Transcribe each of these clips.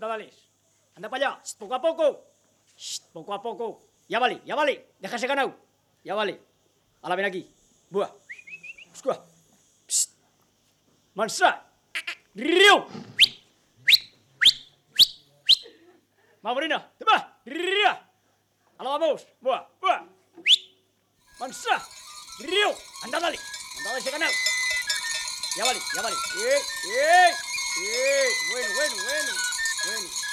Anda, dale. Anda para allá. Poco a poco. Poco a poco. Ya vale, ya vale. Déjase ganado. Ya vale. Ahora ven aquí. Buah. Psst. Mansa. Río. Maurina, te va. Río. Ahora vamos. Buah, buah. Mansa. Río. Anda, dale. Anda, dale, ganado. Ya vale, ya vale. ¡Eh, eh! ¡Eh! Bueno, bueno, bueno. Win.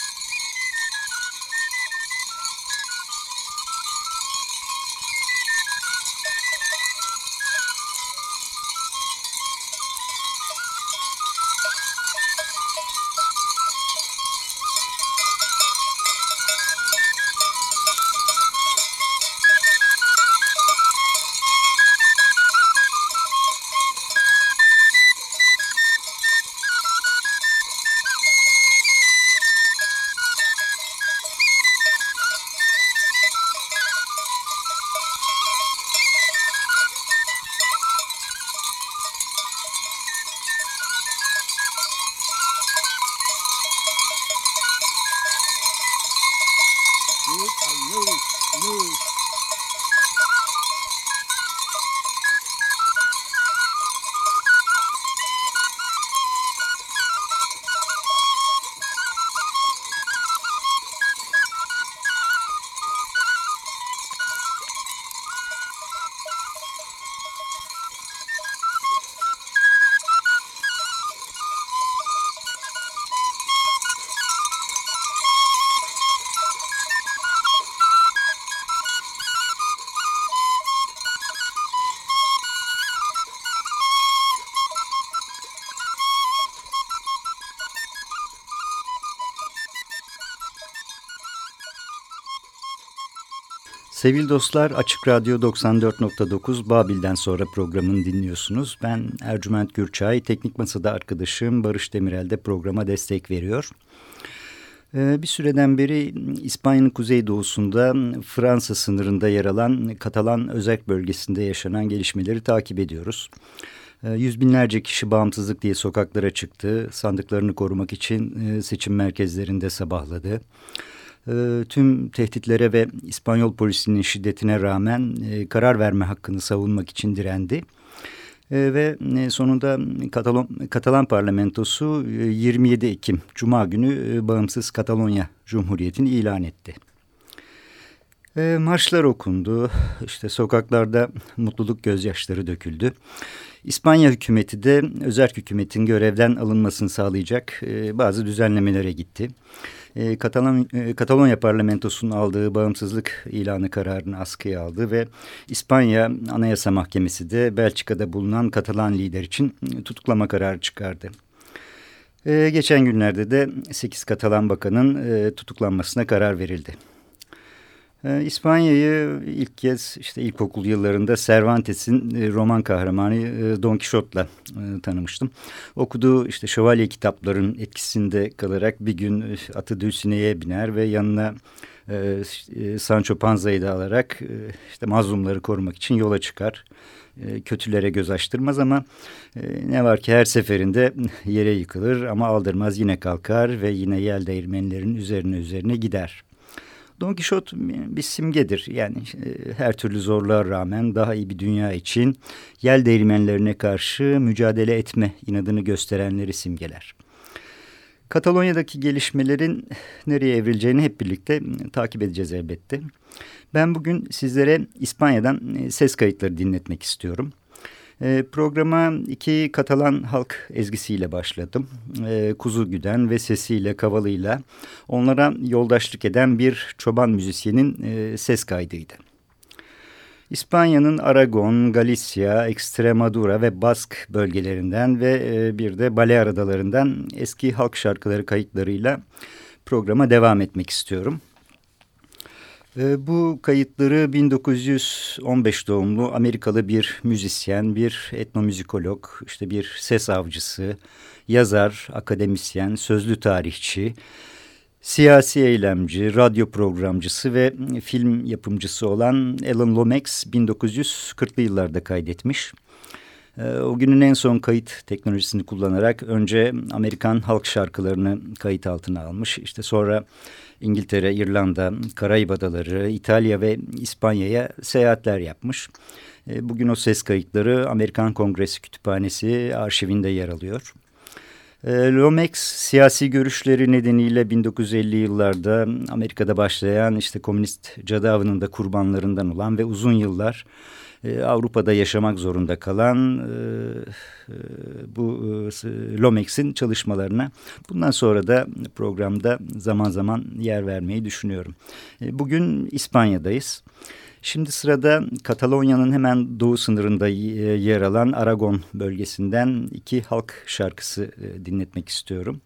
Sevgili dostlar Açık Radyo 94.9 Babil'den sonra programını dinliyorsunuz. Ben Ercüment Gürçay, Teknik Masa'da arkadaşım Barış Demirel de programa destek veriyor. Ee, bir süreden beri İspanya'nın kuzeydoğusunda Fransa sınırında yer alan Katalan özerk bölgesinde yaşanan gelişmeleri takip ediyoruz. Ee, yüz binlerce kişi bağımsızlık diye sokaklara çıktı, sandıklarını korumak için e, seçim merkezlerinde sabahladı. Ee, tüm tehditlere ve İspanyol polisinin şiddetine rağmen e, karar verme hakkını savunmak için direndi. Ee, ve e, sonunda Katalon, Katalan parlamentosu 27 e, Ekim Cuma günü bağımsız Katalonya Cumhuriyeti'ni ilan etti. Ee, marşlar okundu, işte sokaklarda mutluluk gözyaşları döküldü. İspanya hükümeti de özel hükümetin görevden alınmasını sağlayacak bazı düzenlemelere gitti. E, Katalan, e, Katalonya parlamentosunun aldığı bağımsızlık ilanı kararını askıya aldı ve İspanya Anayasa Mahkemesi de Belçika'da bulunan Katalan lider için tutuklama kararı çıkardı. E, geçen günlerde de 8 Katalan bakanın e, tutuklanmasına karar verildi. Ee, İspanya'yı ilk kez işte ilkokul yıllarında Cervantes'in e, roman kahramanı e, Don Quixote'la e, tanımıştım. Okuduğu işte şövalye kitapların etkisinde kalarak bir gün atı Dulcine'ye biner ve yanına Sancho Panza'yı da alarak işte mazlumları korumak için yola çıkar. Kötülere göz açtırmaz ama ne var ki her seferinde yere yıkılır ama aldırmaz yine kalkar ve yine yel değirmenlerin üzerine üzerine gider. Don Quixote bir simgedir. Yani e, her türlü zorluğa rağmen daha iyi bir dünya için yel değirmenlerine karşı mücadele etme inadını gösterenleri simgeler. Katalonya'daki gelişmelerin nereye evrileceğini hep birlikte takip edeceğiz elbette. Ben bugün sizlere İspanya'dan e, ses kayıtları dinletmek istiyorum. E, programa iki Katalan halk ezgisiyle başladım. E, kuzu güden ve sesiyle, kavalıyla onlara yoldaşlık eden bir çoban müzisyenin e, ses kaydıydı. İspanya'nın Aragon, Galicia, Extremadura ve Bask bölgelerinden ve e, bir de Balear Adalarından eski halk şarkıları kayıtlarıyla programa devam etmek istiyorum. E, bu kayıtları 1915 doğumlu Amerikalı bir müzisyen, bir etnomüzikolog, işte bir ses avcısı, yazar, akademisyen, sözlü tarihçi, Siyasi eylemci, radyo programcısı ve film yapımcısı olan Alan Lomax 1940'lı yıllarda kaydetmiş. Ee, o günün en son kayıt teknolojisini kullanarak önce Amerikan halk şarkılarını kayıt altına almış. İşte sonra İngiltere, İrlanda, Karayip Adaları, İtalya ve İspanya'ya seyahatler yapmış. Ee, bugün o ses kayıtları Amerikan Kongresi Kütüphanesi arşivinde yer alıyor. Ee, Lomex siyasi görüşleri nedeniyle 1950'li yıllarda Amerika'da başlayan işte komünist cadavının da kurbanlarından olan ve uzun yıllar e, Avrupa'da yaşamak zorunda kalan e, e, bu Lomex'in çalışmalarına bundan sonra da programda zaman zaman yer vermeyi düşünüyorum. Bugün İspanya'dayız. Şimdi sırada Katalonya'nın hemen doğu sınırında yer alan Aragon bölgesinden iki halk şarkısı e, dinletmek istiyorum.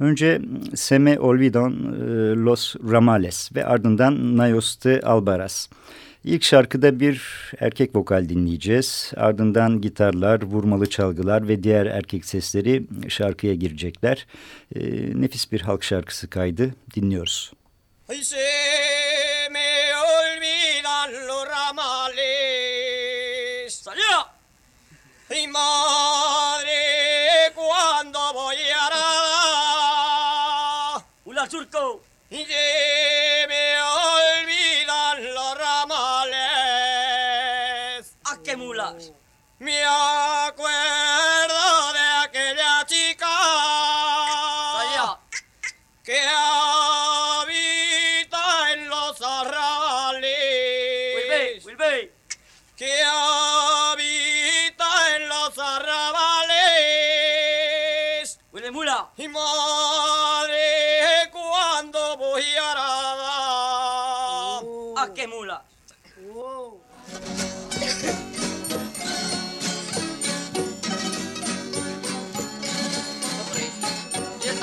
Önce Seme Olvidon e, Los Ramales ve ardından Nayos de Albaraz. İlk şarkıda bir erkek vokal dinleyeceğiz. Ardından gitarlar, vurmalı çalgılar ve diğer erkek sesleri şarkıya girecekler. E, nefis bir halk şarkısı kaydı. Dinliyoruz. Hayse! los ramales. ¡Salió! Y madre, cuando voy a nada. ¡Una surco! mi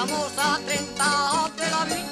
estamos a 30 de la cumplido,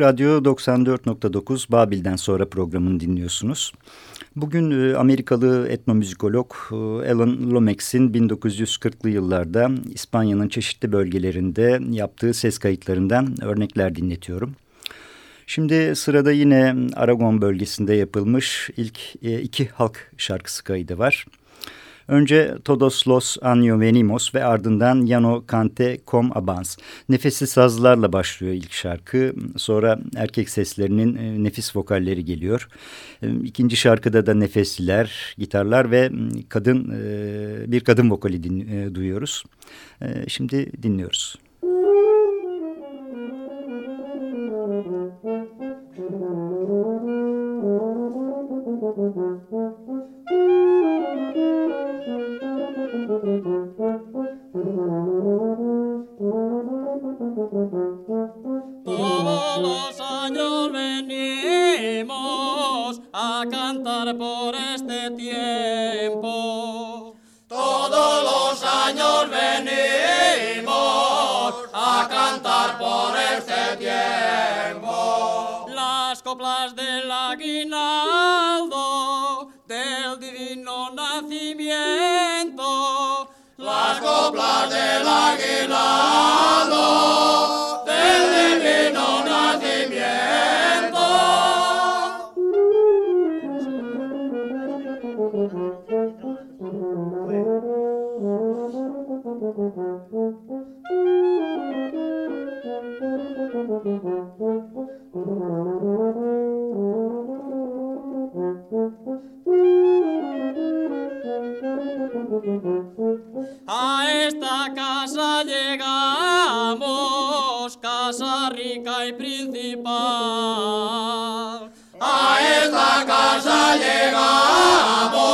Radyo 94.9 Babil'den sonra programını dinliyorsunuz. Bugün e, Amerikalı etnomüzikolog e, Alan Lomax'in 1940'lı yıllarda İspanya'nın çeşitli bölgelerinde yaptığı ses kayıtlarından örnekler dinletiyorum. Şimdi sırada yine Aragon bölgesinde yapılmış ilk e, iki halk şarkısı kaydı var. Önce Todos los año venimos ve ardından Yano Cante com Abans. Nefesli sazlarla başlıyor ilk şarkı. Sonra erkek seslerinin e, nefis vokalleri geliyor. E, ikinci şarkıda da nefesliler, gitarlar ve kadın e, bir kadın vokali duyuyoruz. Şimdi dinliyoruz. Los años venimos a cantar por este tiempo. Todos los años venimos a cantar por este tiempo. Las coplas del aguinaldo del divino nacimiento. Las coplas del aguinaldo A esta casa llegamos, y principal. A esta casa llegamos,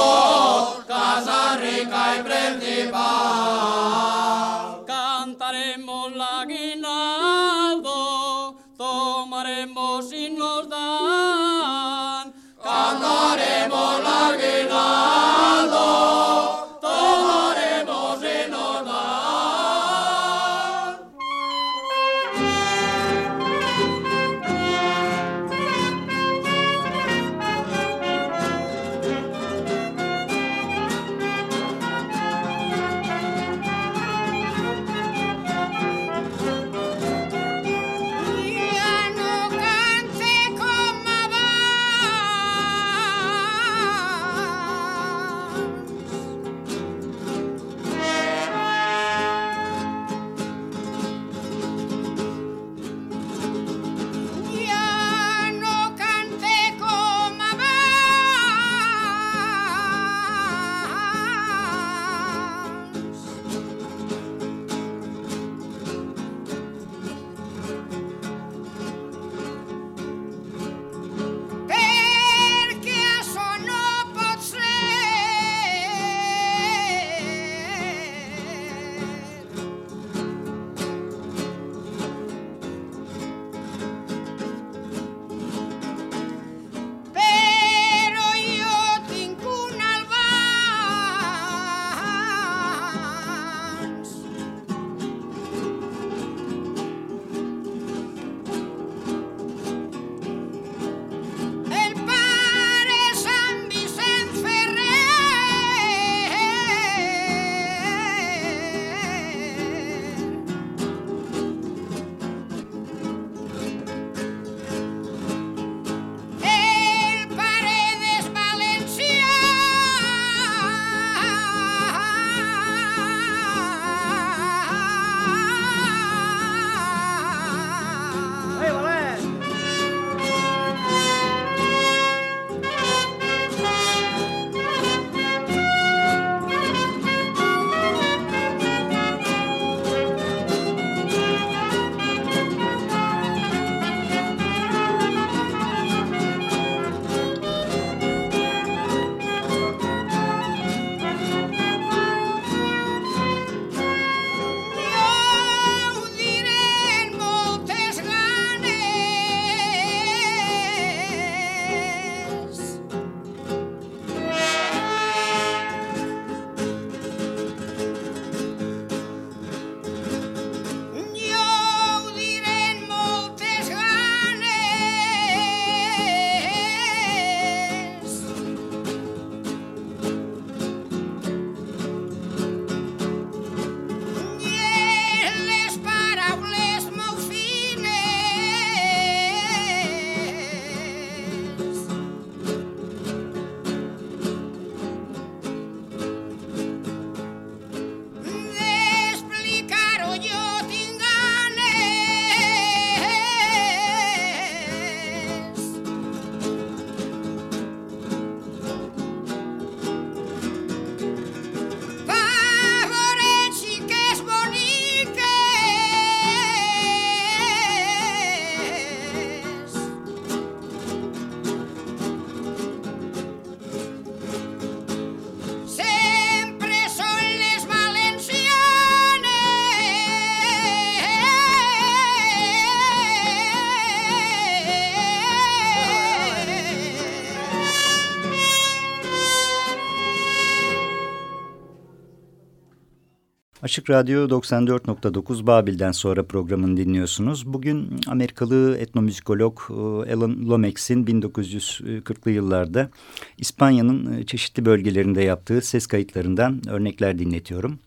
Açık Radyo 94.9 Babil'den sonra programını dinliyorsunuz. Bugün Amerikalı etnomüzikolog e, Alan Lomax'in 1940'lı yıllarda İspanya'nın e, çeşitli bölgelerinde yaptığı ses kayıtlarından örnekler dinletiyorum.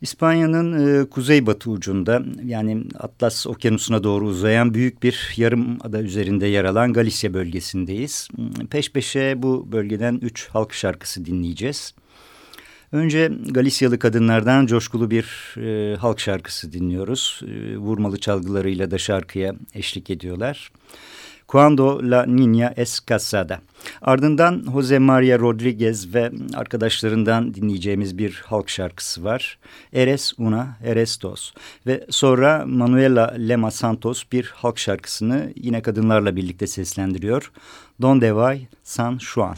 İspanya'nın e, kuzeybatı ucunda yani Atlas Okyanusu'na doğru uzayan büyük bir yarım ada üzerinde yer alan Galicia bölgesindeyiz. Peş peşe bu bölgeden üç halk şarkısı dinleyeceğiz. Önce Galisyalı kadınlardan coşkulu bir e, halk şarkısı dinliyoruz. E, vurmalı çalgılarıyla da şarkıya eşlik ediyorlar. Cuando la Niña es Casada. Ardından Jose Maria Rodriguez ve arkadaşlarından dinleyeceğimiz bir halk şarkısı var. Eres una, eres dos. Ve sonra Manuela Lema Santos bir halk şarkısını yine kadınlarla birlikte seslendiriyor. Donde vai San Juan.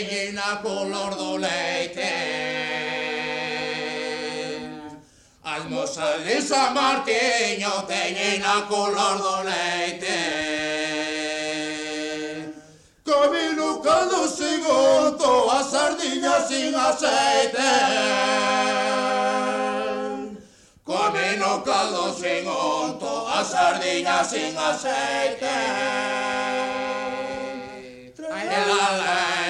gallina color do leite. As moças de San Martiño teñen a color do leite. Camino cando sin goto, as sardiñas sin aceite. Comino caldo sin onto, as sardiñas sin aceite. la la la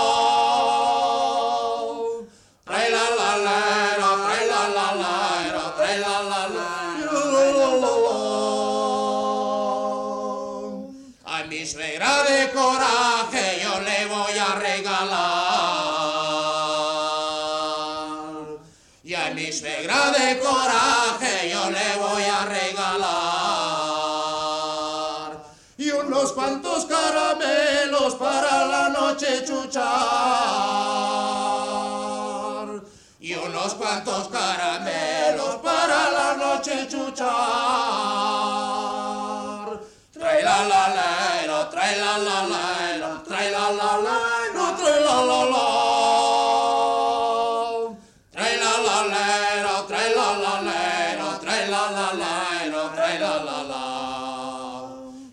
Unos cuantos caramelos para la noche chuchar. Trae la la la, trae la la la, trae la la la, trae la la. Trae la la la, trae la la trae la la trae la.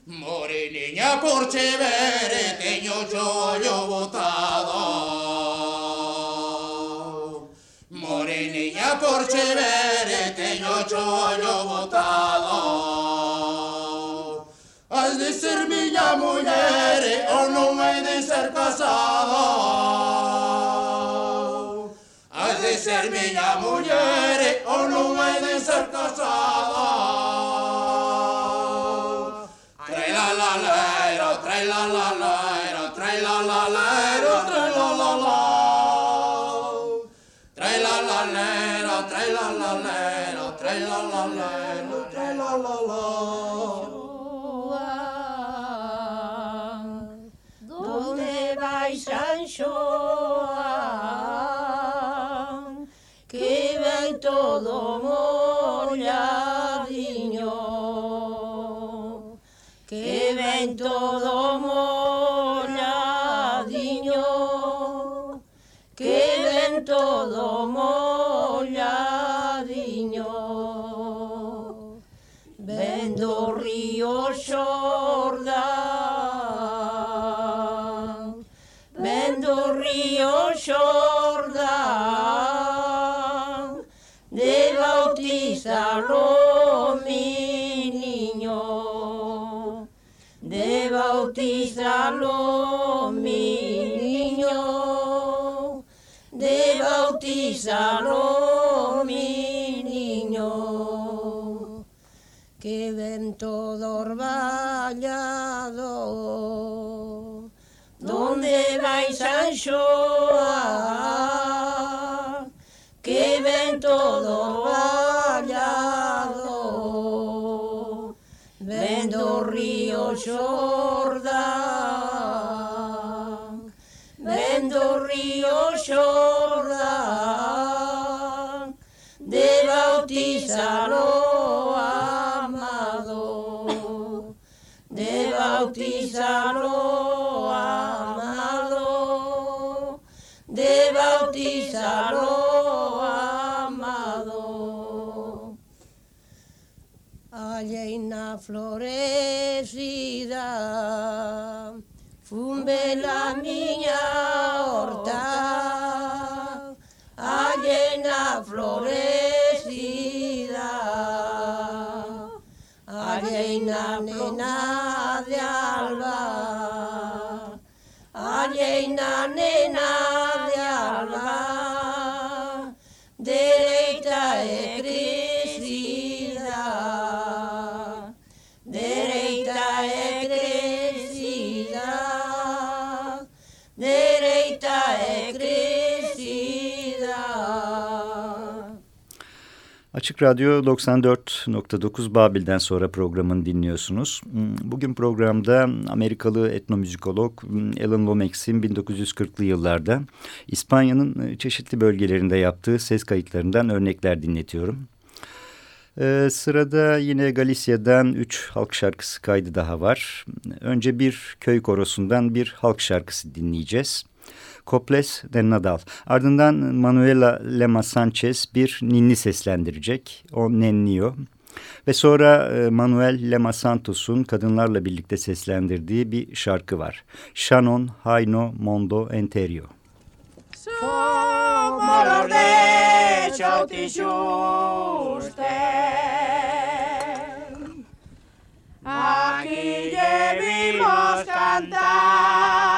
More niña por chévere, chévere, teño yo yo botado. Has de ser miña mujer o non hai de ser casado. Has de ser miña mujer o non hai de ser casado. Trae la la la, trae la la la, trae la la la, trae la la la. Trae la la la, la, tra la la lero, tra la la lero, tra la la la. bautizalo, mi niño, de bautizalo, mi niño, que vento vallado, donde vais a Shoah, que vento vallado, vendo río Shoah. florecida, fumbe la miña Açık Radyo 94.9 Babil'den sonra programını dinliyorsunuz. Hmm, bugün programda Amerikalı etnomüzikolog hmm, Alan Lomax'in 1940'lı yıllarda İspanya'nın e, çeşitli bölgelerinde yaptığı ses kayıtlarından örnekler dinletiyorum. Ee, sırada yine Galicia'dan üç halk şarkısı kaydı daha var. Önce bir köy korosundan bir halk şarkısı dinleyeceğiz. Coples de Nadal. Ardından Manuela Lema Sanchez bir ninni seslendirecek. O nenniyor. Ve sonra e, Manuel Lema Santos'un kadınlarla birlikte seslendirdiği bir şarkı var. Shannon Hayno Mondo Enterio. Aquí debimos cantar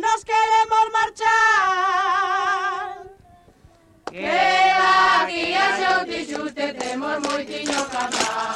nos queremos marchar. Que aquí xa o Xute temos moitiño que.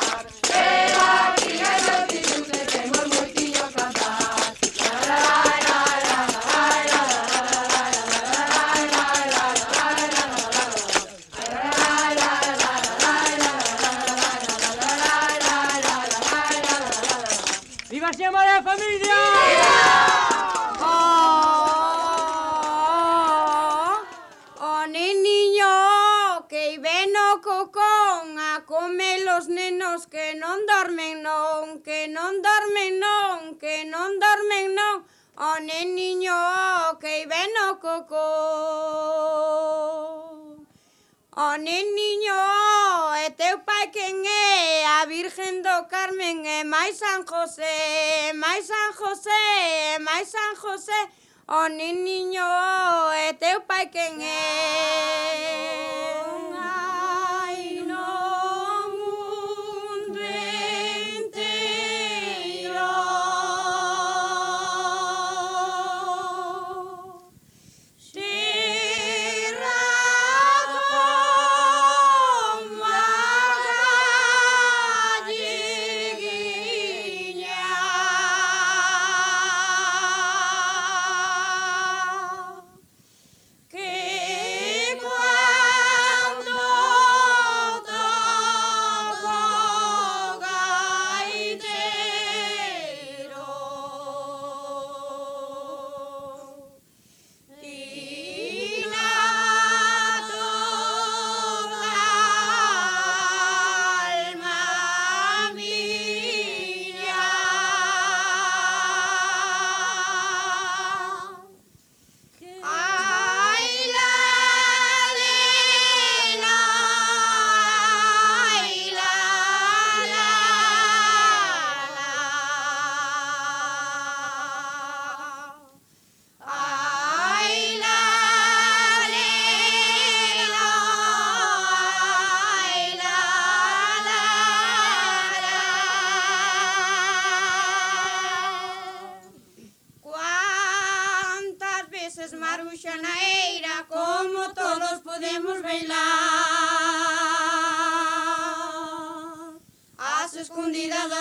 non dormen non, que non dormen non, que non dormen non, o neniño que ven o cocó. O neniño e teu pai quen é a Virgen do Carmen e máis San José, máis San José, e máis San José, o neniño e teu pai quen é. No, no.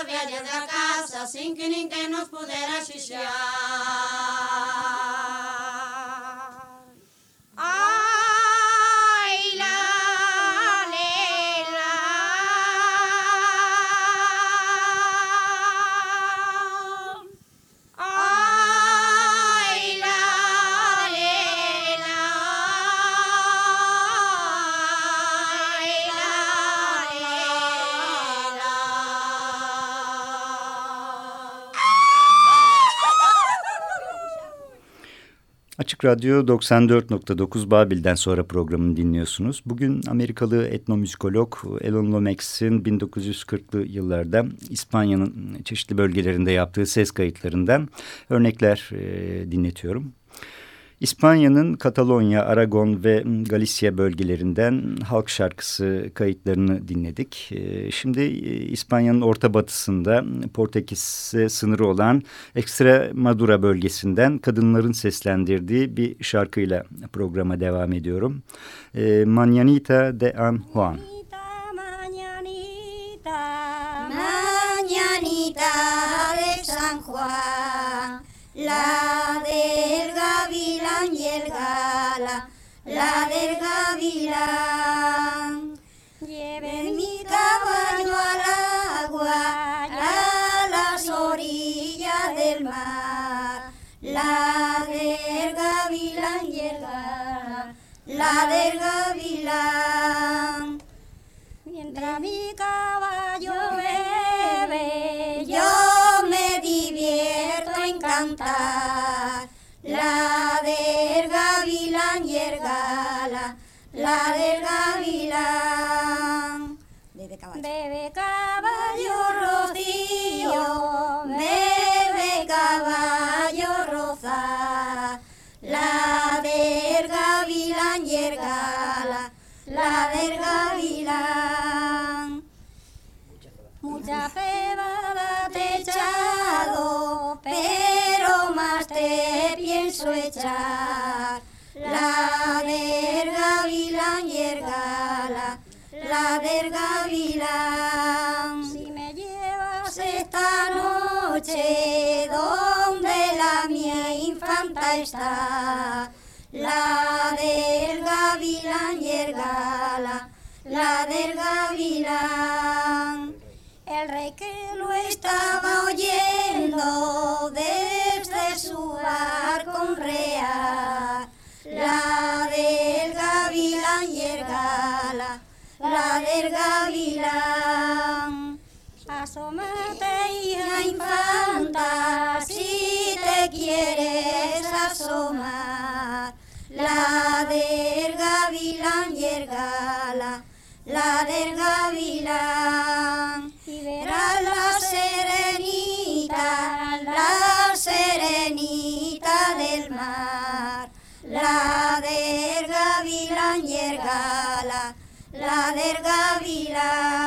velha da casa, sem que ninguém nos pudera xixar. Radyo 94.9 Babil'den sonra programını dinliyorsunuz. Bugün Amerikalı etnomüzikolog Elon Lomax'in 1940'lı yıllarda İspanya'nın çeşitli bölgelerinde yaptığı ses kayıtlarından örnekler e, dinletiyorum. İspanya'nın Katalonya, Aragon ve Galicia bölgelerinden halk şarkısı kayıtlarını dinledik. Ee, Şimdi e, İspanya'nın orta batısında Portekiz'e sınırı olan Extremadura bölgesinden kadınların seslendirdiği bir şarkıyla programa devam ediyorum. Ee, Mañanita de An Juan. Mañanita, de San Juan, la del gavilán y la del gavilán. Lleven mi caballo al agua, a las orillas del mar, la del gavilán y la del gavilán. Mientras mi caballo la del gavilán. Bebe caballo. Bebe caballo rocío, bebe caballo rosa. La del gavilán y el gala, la del gavilán. Mucha cebada te he echado, pero más te pienso echar. Del gavilán. Si me llevas esta noche donde la mía infanta está, la del gavilán y el la del gavilán. El rey que lo estaba oyendo desde su barco real, la del gavilán. Asómate, hija infanta, si te quieres asomar, la del gavilán y el gala, la del gavilán. Y verás la serenita, la serenita del mar, la del gavilán y el gala, la del gavilán.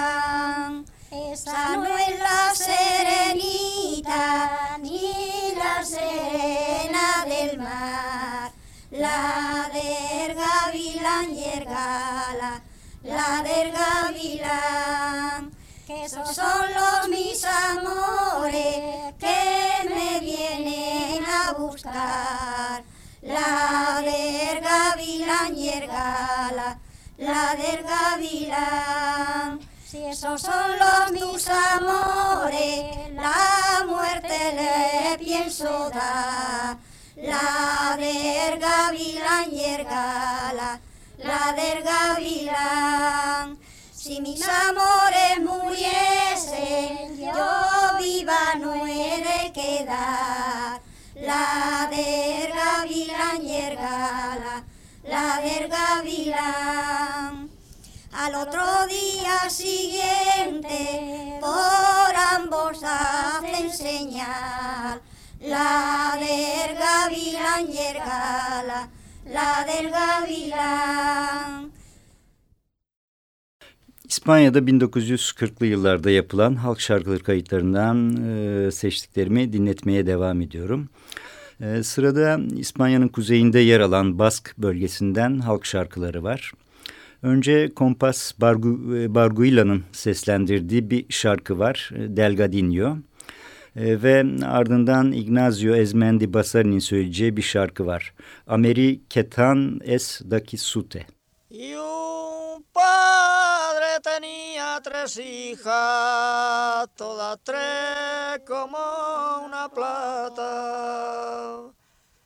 Esa no es la serenita, ni la serena del mar, la del gavilán y la del gavilán. Que esos son los mis amores que me vienen a buscar, la del gavilán y la del gavilán. Si esos son los mis amores, la muerte le pienso dar. La del gavilán y el gala, la del gavilán. Si mis amores muriesen, yo viva no he de quedar. La del gavilán y el gala, la del gavilán. Al otro día siguiente, por ambos hacen señal, la del gavilán y el gala, la del gavilán. İspanya'da 1940'lı yıllarda yapılan halk şarkıları kayıtlarından e, seçtiklerimi dinletmeye devam ediyorum. Ee, sırada İspanya'nın kuzeyinde yer alan Bask bölgesinden halk şarkıları var. Önce Kompas Bargu, e, Barguila'nın seslendirdiği bir şarkı var, e, Delgadinho. E, ve ardından Ignacio Ezmendi Basari'nin söyleyeceği bir şarkı var. Ameri Ketan Es Daki Sute. Y un padre tres hijas, todas tres como una plata.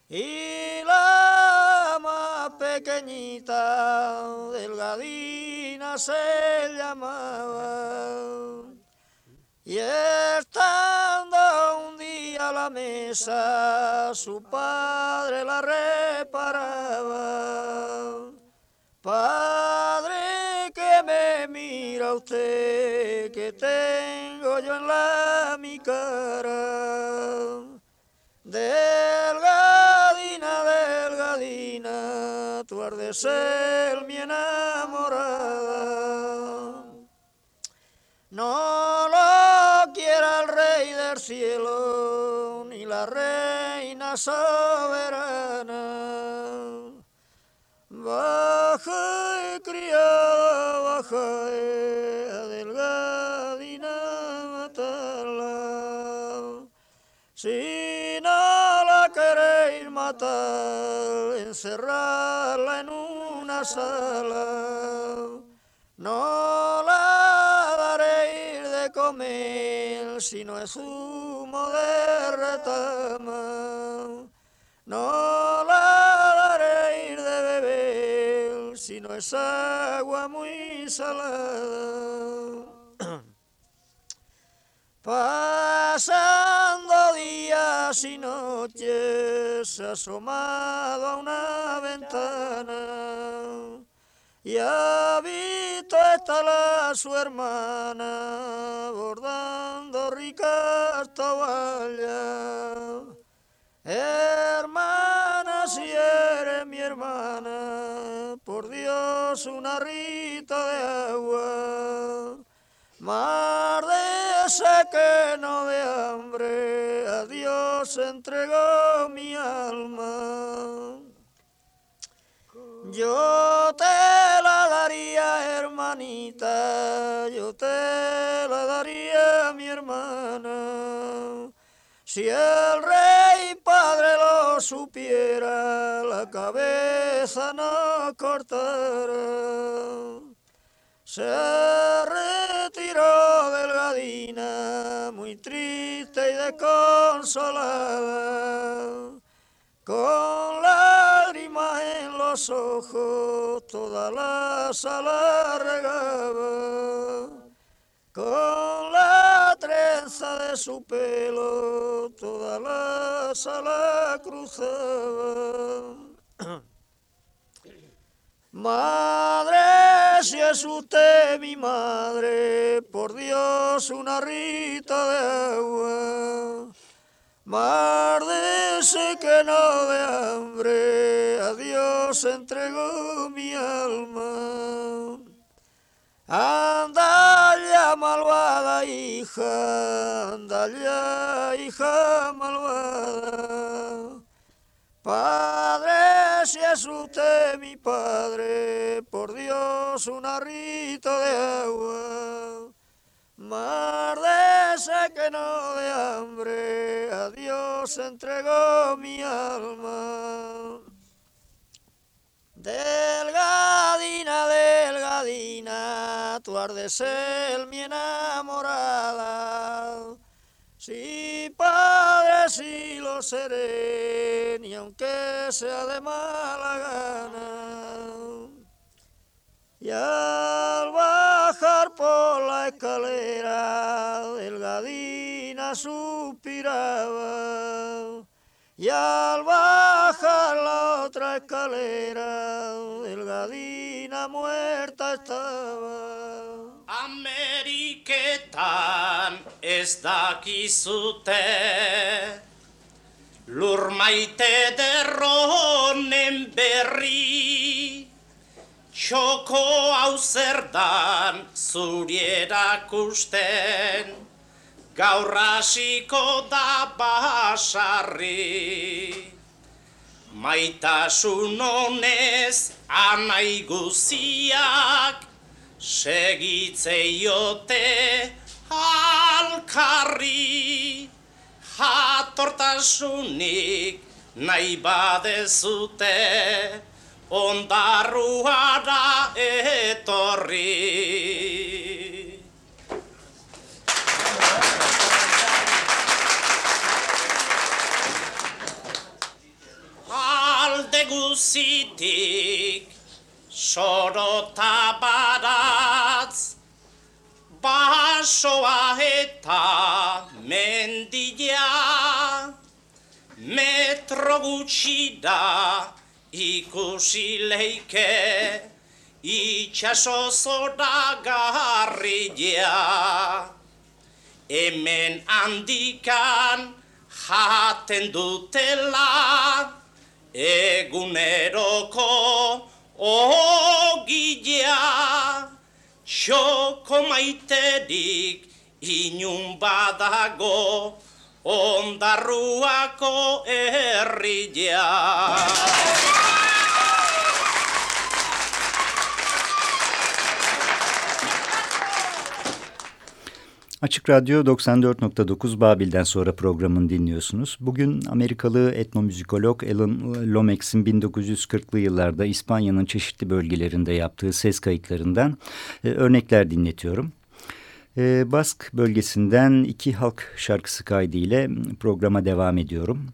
Y la más pequeñita, delgadina se llamaba. Y estando un día a la mesa, su padre la reparaba. Padre, mira usted, que tengo yo en la mi cara. Delgadina, delgadina, tú de mi enamorada. No lo quiera el rey del cielo, ni la reina soberana. Baja, criada, baja, a delgadina matarla. Si no la queréis matar, encerrarla en una sala. No la daréis de comer si no es humo de retama. No la no es agua muy salada. Pasando días y noches asomado a una ventana y ha visto esta la su hermana bordando ricas toallas. Hermana, si eres mi hermana, por Dios una rita de agua. Mar de ese que no de hambre, a Dios entregó mi alma. Yo te la daría, hermanita, yo te la daría, mi hermana. Si el rey supiera, la cabeza no cortara. Se retiró delgadina, muy triste y desconsolada, con lágrimas en los ojos, toda la sala regaba, con la trenza de su pelo, toda la sala cruzaba. Madre, si es usted mi madre, por Dios una rita de agua. De ese que no de hambre, a Dios entregó mi alma. Anda malvada hija, anda ya, hija malvada. Padre, si es usted mi padre, por Dios una rita de agua. Mar de ese que no de hambre, a Dios entregó mi alma. Delgadina, delgadina, tú has de ser mi enamorada. Sí, padre, sí lo seré, ni aunque sea de mala gana. Y al bajar por la escalera, delgadina suspiraba. Y al bajar la otra escalera, delgadina muerta estaba. Ameriketan ez dakizute Lur maite derronen berri Txoko hau zer dan zuri erakusten gaur hasiko da basarri. Maitasun honez anai guziak segitzeiote alkarri. Jatortasunik nahi badezute ondarruara etorri. Alde guzitik sorota baratz basoa eta mendia metro gutxi da ikusi leike itxaso zora garria hemen handikan jaten dutela eguneroko ogilea txoko maiterik inun badago ondarruako herria. Açık Radyo 94.9 Babil'den sonra programını dinliyorsunuz. Bugün Amerikalı etnomüzikolog Alan Lomax'in 1940'lı yıllarda İspanya'nın çeşitli bölgelerinde yaptığı ses kayıtlarından e, örnekler dinletiyorum. E, Bask bölgesinden iki halk şarkısı kaydı ile programa devam ediyorum.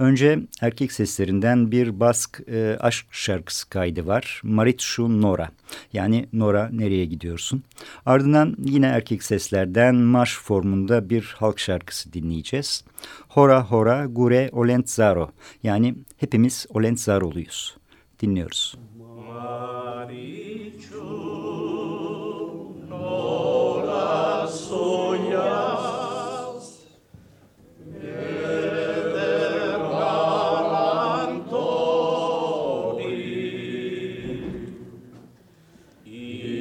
Önce erkek seslerinden bir Bask e, aşk şarkısı kaydı var. Marit Nora. Yani Nora nereye gidiyorsun? Ardından yine erkek seslerden marş formunda bir halk şarkısı dinleyeceğiz. Hora Hora Gure Olentzaro. Yani hepimiz Olentzaroluyuz. Dinliyoruz. Marichu Nora Soya Amen.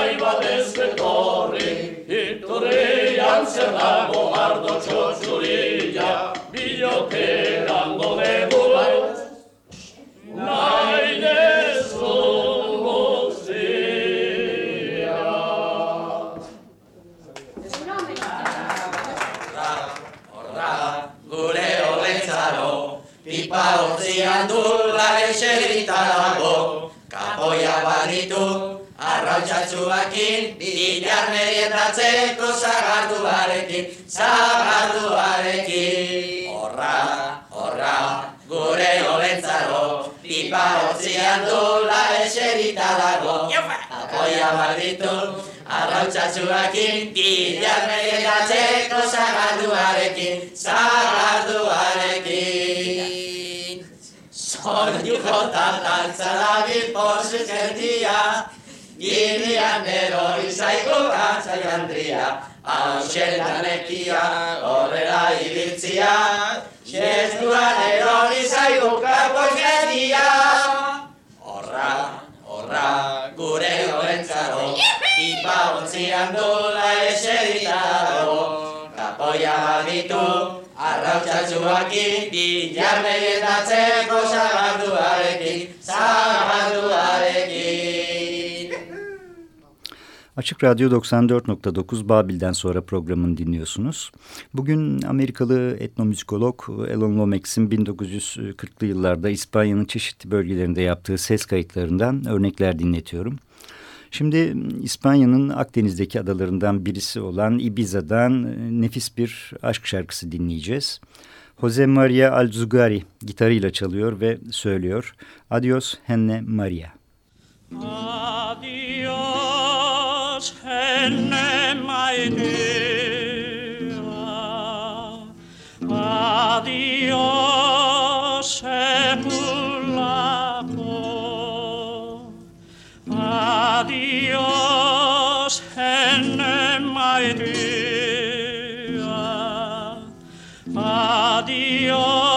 nahi badez betorri, iturrian zer dago ardo txotxuria, biloteran godegu bat, nahi dezun. Horra, gure horretzaro, pipa hortzian durra esegitarago, kapoia baditu Hautsatzuakin, bidar merietatzeko zagardu arekin, zagardu arekin. Horra, horra, gure olentzaro, pipa hotzian du eserita dago. Apoia barritu, arrautsatzuakin, bidar merietatzeko zagardu arekin, zagardu arekin. Zorri jota tartzala bilpozik erdia, Girian erori zaigu gantzai handria, hau xeltanekia, horrela ibiltzia, Xestuan erori zaigu kapoz gendia. Horra, horra, gure gorentzaro, pipa ontzian dola eseditaro, kapoia baditu, arrautxatxuakin, bilar megendatzeko zagarduarekin, zagarduarekin. Açık Radyo 94.9 Babil'den sonra programını dinliyorsunuz. Bugün Amerikalı etnomüzikolog Elon Lomax'in 1940'lı yıllarda İspanya'nın çeşitli bölgelerinde yaptığı ses kayıtlarından örnekler dinletiyorum. Şimdi İspanya'nın Akdeniz'deki adalarından birisi olan Ibiza'dan nefis bir aşk şarkısı dinleyeceğiz. Jose Maria Alzugari gitarıyla çalıyor ve söylüyor. Adios Henne Maria. scenne mai dea Adios, sepulacro Adios, scenne mai Adios.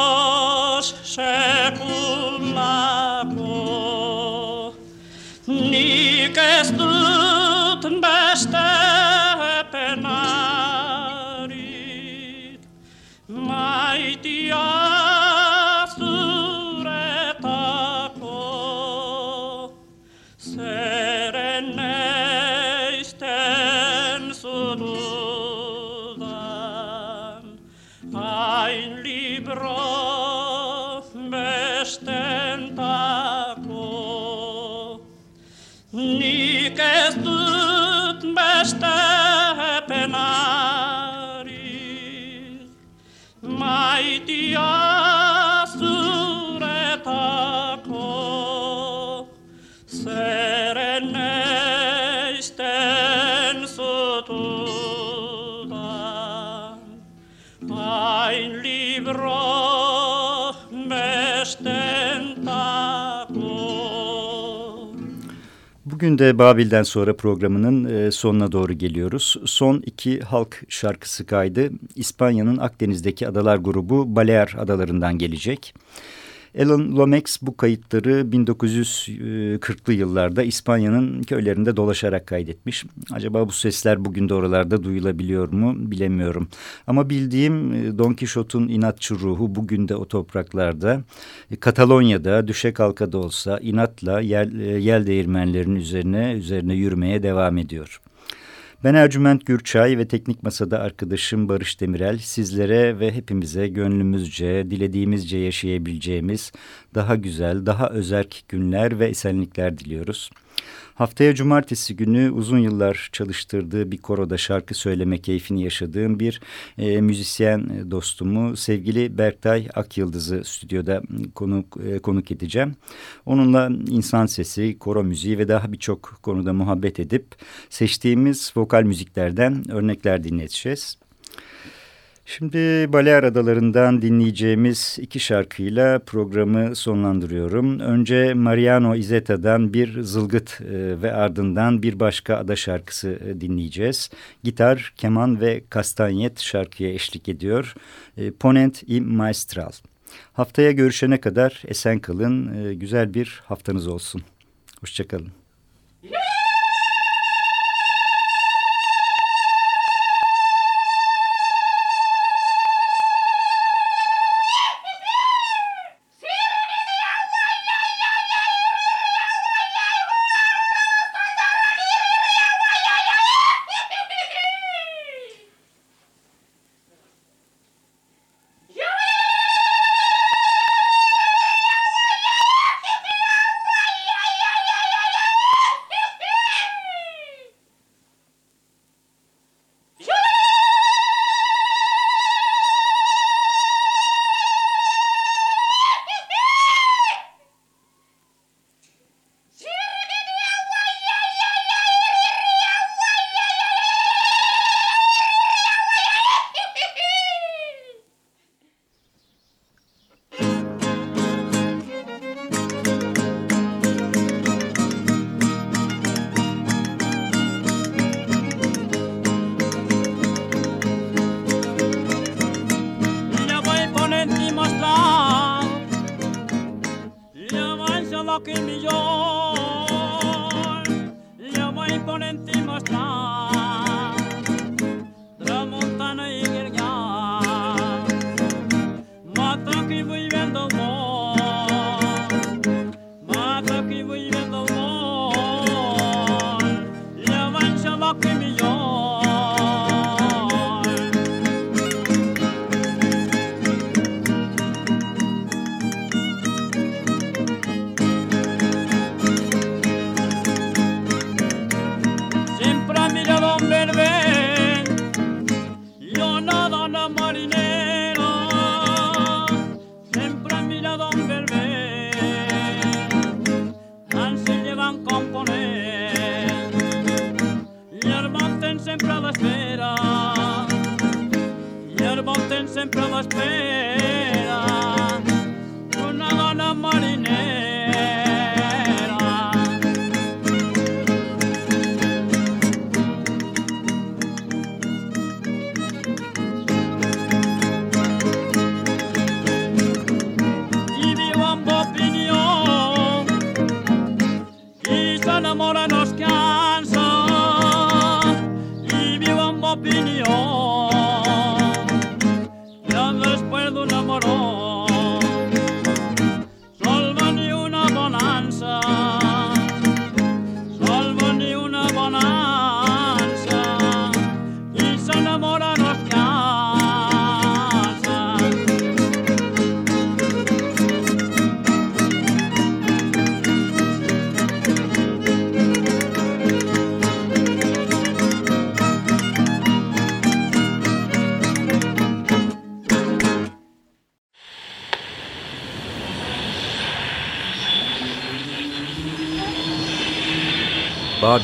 Bugün de Babil'den sonra programının e, sonuna doğru geliyoruz. Son iki halk şarkısı kaydı İspanya'nın Akdeniz'deki adalar grubu Balear adalarından gelecek. Alan Lomax bu kayıtları 1940'lı yıllarda İspanya'nın köylerinde dolaşarak kaydetmiş. Acaba bu sesler bugün de oralarda duyulabiliyor mu bilemiyorum. Ama bildiğim e, Don Quixote'un inatçı ruhu bugün de o topraklarda, e, Katalonya'da düşe kalka da olsa inatla yel, e, yel değirmenlerinin üzerine üzerine yürümeye devam ediyor. Ben Ercüment Gürçay ve Teknik Masa'da arkadaşım Barış Demirel sizlere ve hepimize gönlümüzce, dilediğimizce yaşayabileceğimiz daha güzel, daha özerk günler ve esenlikler diliyoruz. Haftaya cumartesi günü uzun yıllar çalıştırdığı bir koroda şarkı söyleme keyfini yaşadığım bir e, müzisyen dostumu sevgili Berktay Akyıldız'ı stüdyoda konuk, e, konuk edeceğim. Onunla insan sesi, koro müziği ve daha birçok konuda muhabbet edip seçtiğimiz vokal müziklerden örnekler dinleteceğiz. Şimdi Balear Adaları'ndan dinleyeceğimiz iki şarkıyla programı sonlandırıyorum. Önce Mariano Izeta'dan bir zılgıt e, ve ardından bir başka ada şarkısı e, dinleyeceğiz. Gitar, keman ve kastanyet şarkıya eşlik ediyor. E, Ponent i Maestral. Haftaya görüşene kadar esen kalın, güzel bir haftanız olsun. Hoşçakalın. Yeah! sempre a l'espera. I el bon temps sempre a l'espera.